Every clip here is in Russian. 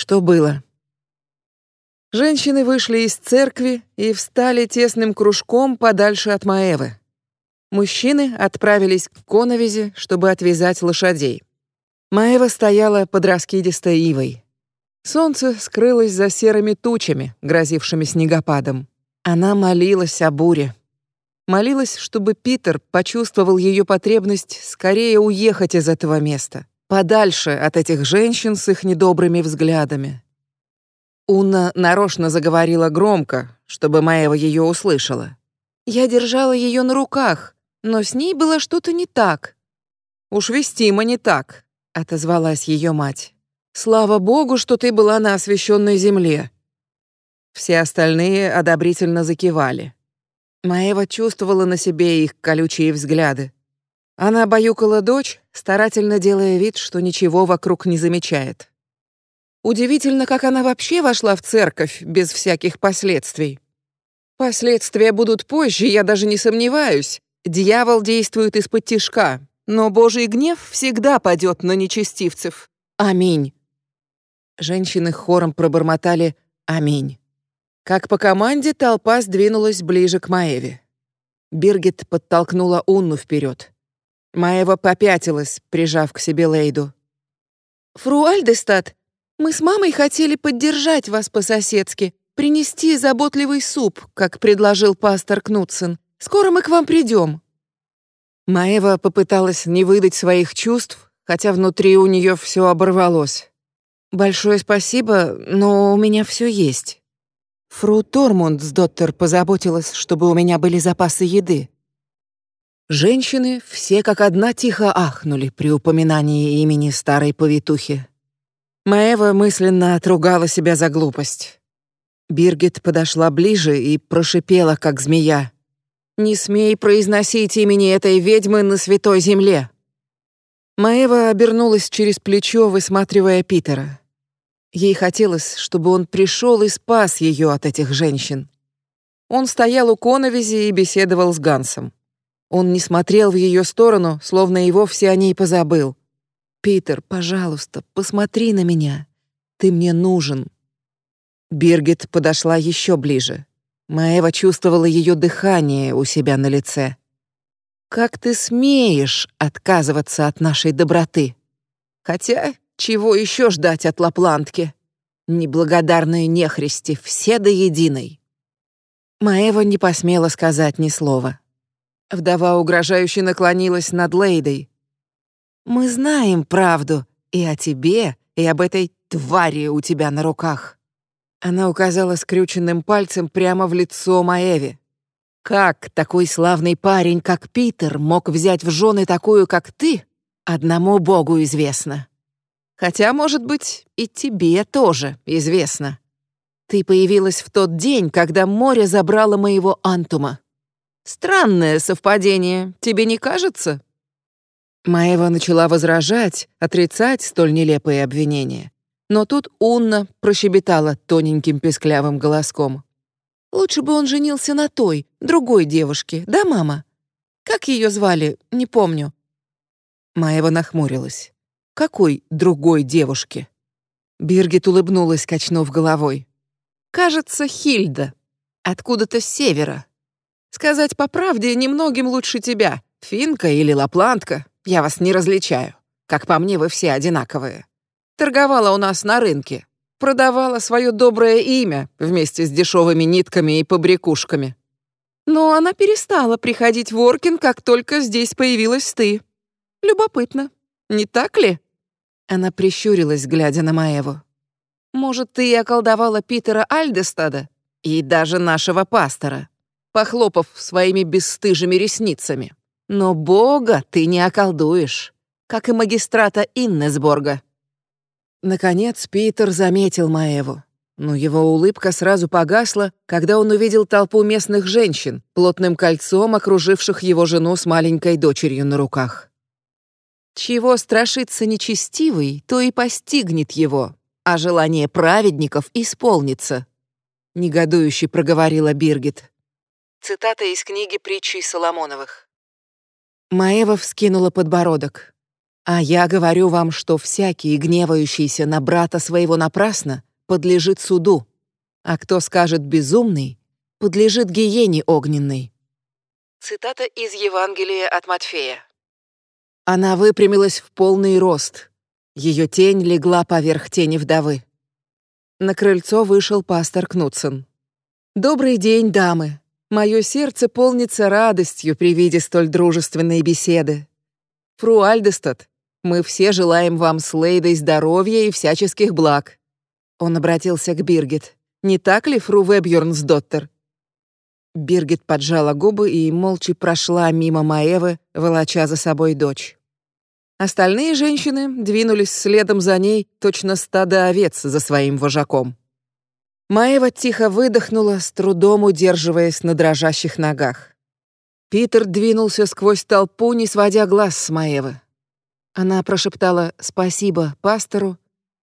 что было. Женщины вышли из церкви и встали тесным кружком подальше от Маевы. Мужчины отправились к коновизе, чтобы отвязать лошадей. Маева стояла под раскидистой ивой. Солнце скрылось за серыми тучами, грозившими снегопадом. Она молилась о буре. Молилась, чтобы Питер почувствовал ее потребность скорее уехать из этого места, подальше от этих женщин с их недобрыми взглядами. Уна нарочно заговорила громко, чтобы Маева ее услышала. Я держала ее на руках, но с ней было что-то не так. Уж вестимо не так, отозвалась ее мать. Слава богу, что ты была на освященной земле. Все остальные одобрительно закивали. Маева чувствовала на себе их колючие взгляды. Она баюкала дочь, старательно делая вид, что ничего вокруг не замечает. Удивительно, как она вообще вошла в церковь без всяких последствий. Последствия будут позже, я даже не сомневаюсь. Дьявол действует из-под тишка, но Божий гнев всегда падет на нечестивцев. Аминь. Женщины хором пробормотали «Аминь». Как по команде толпа сдвинулась ближе к Маеве. Биргит подтолкнула Унну вперед. Маева попятилась, прижав к себе Лейду. «Фру Альдестад, мы с мамой хотели поддержать вас по-соседски, принести заботливый суп, как предложил пастор Кнутсен. Скоро мы к вам придем». Маева попыталась не выдать своих чувств, хотя внутри у нее все оборвалось. «Большое спасибо, но у меня все есть». Фру Тормундсдоттер позаботилась, чтобы у меня были запасы еды. Женщины все как одна тихо ахнули при упоминании имени старой повитухи. Маева мысленно отругала себя за глупость. Биргит подошла ближе и прошипела, как змея. Не смей произносить имени этой ведьмы на святой земле. Маева обернулась через плечо, высматривая Питера. Ей хотелось, чтобы он пришел и спас ее от этих женщин. Он стоял у коновизи и беседовал с Гансом. Он не смотрел в ее сторону, словно и вовсе о ней позабыл. Питер, пожалуйста, посмотри на меня. Ты мне нужен. Биргит подошла еще ближе. Маева чувствовала ее дыхание у себя на лице. Как ты смеешь отказываться от нашей доброты? Хотя, чего еще ждать от лаплантки? Неблагодарные нехристи, все до единой. Маева не посмела сказать ни слова. Вдова угрожающе наклонилась над Лейдой. «Мы знаем правду и о тебе, и об этой твари у тебя на руках. Она указала скрюченным пальцем прямо в лицо Маэви. «Как такой славный парень, как Питер, мог взять в жены такую, как ты, одному Богу известно. Хотя, может быть, и тебе тоже известно. Ты появилась в тот день, когда море забрало моего Антума. Странное совпадение, тебе не кажется?» Маева начала возражать, отрицать столь нелепые обвинения. Но тут Унна прощебетала тоненьким песклявым голоском. «Лучше бы он женился на той, другой девушке, да, мама? Как ее звали, не помню». Маева нахмурилась. «Какой другой девушке?» Биргит улыбнулась, качнув головой. «Кажется, Хильда. Откуда-то с севера. Сказать по правде, немногим лучше тебя. Финка или лаплантка, я вас не различаю. Как по мне, вы все одинаковые. Торговала у нас на рынке. Продавала свое доброе имя вместе с дешевыми нитками и побрякушками. Но она перестала приходить в Оркин, как только здесь появилась ты. Любопытно, не так ли? Она прищурилась, глядя на Маеву. Может, ты и околдовала Питера Альдестада и даже нашего пастора, похлопав своими бесстыжими ресницами. Но Бога ты не околдуешь, как и магистрата Иннесборга. Наконец Питер заметил Маеву. Но его улыбка сразу погасла, когда он увидел толпу местных женщин, плотным кольцом окруживших его жену с маленькой дочерью на руках. Чего страшится нечестивый, то и постигнет его, а желание праведников исполнится. Негодующе проговорила Биргит. Цитата из книги притчи Соломоновых. Маева вскинула подбородок. А я говорю вам, что всякий, гневающийся на брата своего напрасно, подлежит суду, а кто скажет безумный, подлежит гиене огненной». Цитата из Евангелия от Матфея. Она выпрямилась в полный рост. Ее тень легла поверх тени вдовы. На крыльцо вышел пастор Кнутсон. «Добрый день, дамы. Мое сердце полнится радостью при виде столь дружественной беседы. Фру Альдестад, мы все желаем вам с Лейдой здоровья и всяческих благ». Он обратился к Биргит. «Не так ли, фру Вебьернсдоттер?» Биргит поджала губы и молча прошла мимо Маевы, волоча за собой дочь. Остальные женщины двинулись следом за ней, точно стадо овец за своим вожаком. Маева тихо выдохнула, с трудом удерживаясь на дрожащих ногах. Питер двинулся сквозь толпу, не сводя глаз с Маевы. Она прошептала «спасибо» пастору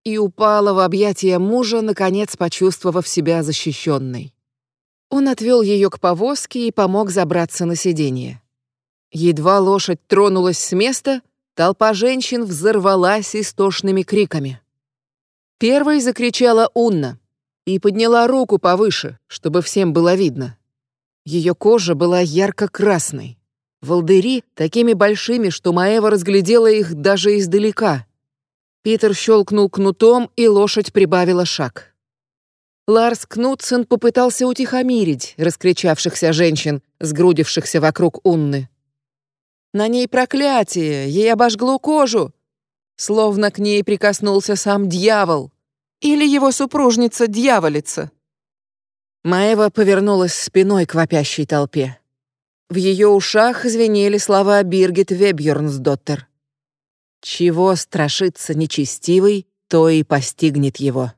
и упала в объятия мужа, наконец почувствовав себя защищенной. Он отвел ее к повозке и помог забраться на сиденье. Едва лошадь тронулась с места, толпа женщин взорвалась истошными криками. Первой закричала Унна и подняла руку повыше, чтобы всем было видно. Ее кожа была ярко-красной. Волдыри такими большими, что Маева разглядела их даже издалека. Питер щелкнул кнутом, и лошадь прибавила шаг. Ларс Кнутсен попытался утихомирить раскричавшихся женщин, сгрудившихся вокруг Унны. На ней проклятие, ей обожгло кожу. Словно к ней прикоснулся сам дьявол. Или его супружница-дьяволица? Маева повернулась спиной к вопящей толпе. В ее ушах звенели слова Биргит Вебьернсдоттер. «Чего страшится нечестивый, то и постигнет его».